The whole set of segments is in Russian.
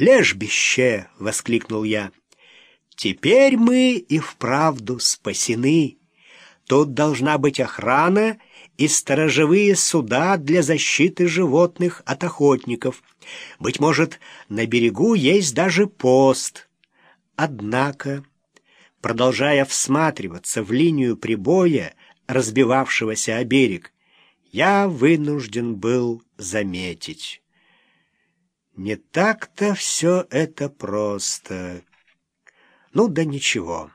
«Лежбище!» — воскликнул я. «Теперь мы и вправду спасены. Тут должна быть охрана и сторожевые суда для защиты животных от охотников. Быть может, на берегу есть даже пост. Однако, продолжая всматриваться в линию прибоя, разбивавшегося о берег, я вынужден был заметить. Не так-то все это просто. Ну да ничего.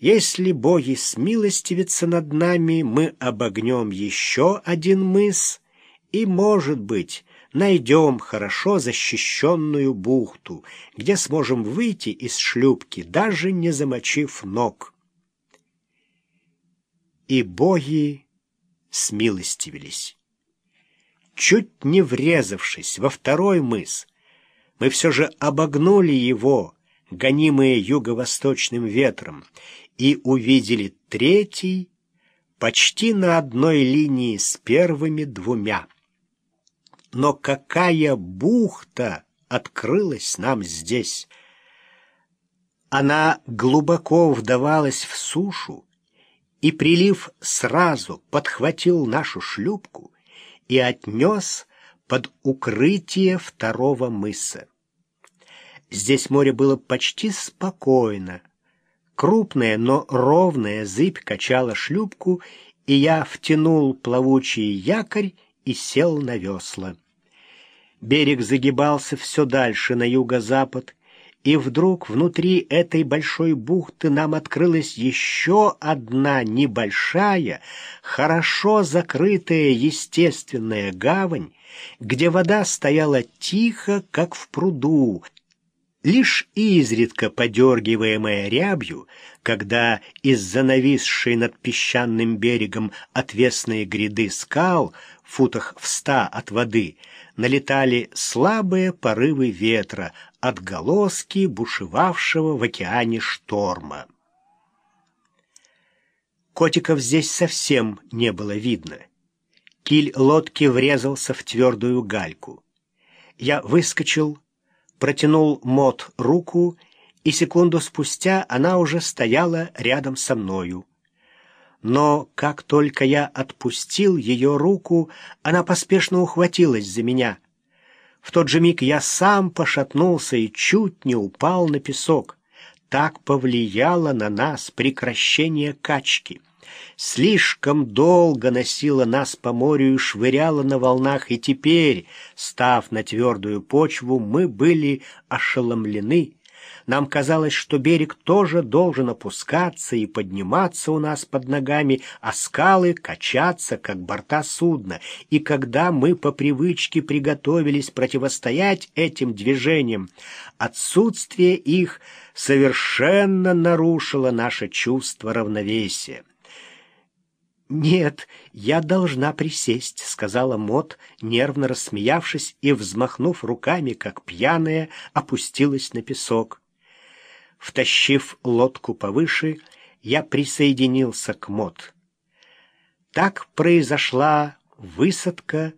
Если боги смилостивятся над нами, мы обогнем еще один мыс и, может быть, найдем хорошо защищенную бухту, где сможем выйти из шлюпки, даже не замочив ног. И боги смилостивились. Чуть не врезавшись во второй мыс, мы все же обогнули его, гонимые юго-восточным ветром, и увидели третий почти на одной линии с первыми двумя. Но какая бухта открылась нам здесь! Она глубоко вдавалась в сушу, и прилив сразу подхватил нашу шлюпку и отнес под укрытие второго мыса. Здесь море было почти спокойно. Крупная, но ровная зыбь качала шлюпку, и я втянул плавучий якорь и сел на весла. Берег загибался все дальше на юго-запад, и вдруг внутри этой большой бухты нам открылась еще одна небольшая, хорошо закрытая естественная гавань, где вода стояла тихо, как в пруду, лишь изредка подергиваемая рябью, когда из-за нависшей над песчаным берегом отвесные гряды скал, футах в ста от воды, налетали слабые порывы ветра, отголоски бушевавшего в океане шторма. Котиков здесь совсем не было видно. Киль лодки врезался в твердую гальку. Я выскочил, протянул Мот руку, и секунду спустя она уже стояла рядом со мною. Но как только я отпустил ее руку, она поспешно ухватилась за меня — в тот же миг я сам пошатнулся и чуть не упал на песок. Так повлияло на нас прекращение качки. Слишком долго носило нас по морю и швыряло на волнах, и теперь, став на твердую почву, мы были ошеломлены нам казалось, что берег тоже должен опускаться и подниматься у нас под ногами, а скалы качаться, как борта судна. И когда мы по привычке приготовились противостоять этим движениям, отсутствие их совершенно нарушило наше чувство равновесия. «Нет, я должна присесть», — сказала Мот, нервно рассмеявшись и, взмахнув руками, как пьяная, опустилась на песок. Втащив лодку повыше, я присоединился к Мот. Так произошла высадка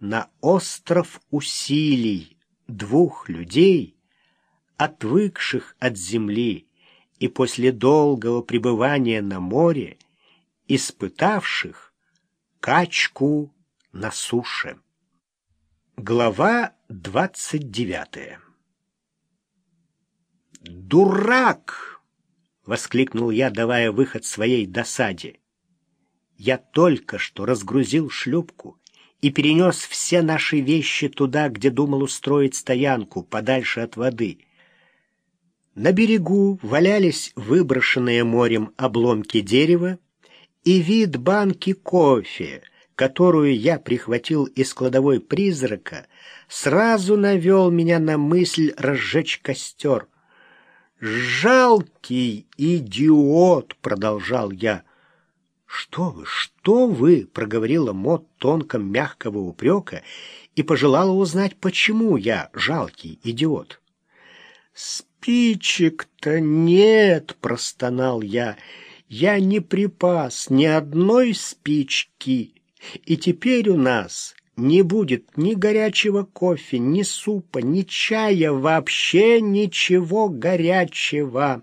на остров усилий двух людей, отвыкших от земли и после долгого пребывания на море, испытавших качку на суше. Глава двадцать девятая «Дурак!» — воскликнул я, давая выход своей досаде. «Я только что разгрузил шлюпку и перенес все наши вещи туда, где думал устроить стоянку, подальше от воды». На берегу валялись выброшенные морем обломки дерева и вид банки кофе, которую я прихватил из кладовой призрака, сразу навел меня на мысль разжечь костер — «Жалкий идиот!» — продолжал я. «Что вы, что вы?» — проговорила Мот тонком мягкого упрека и пожелала узнать, почему я жалкий идиот. «Спичек-то нет!» — простонал я. «Я не припас ни одной спички, и теперь у нас не будет ни горячего кофе, ни супа, ни чая, вообще ничего горячего.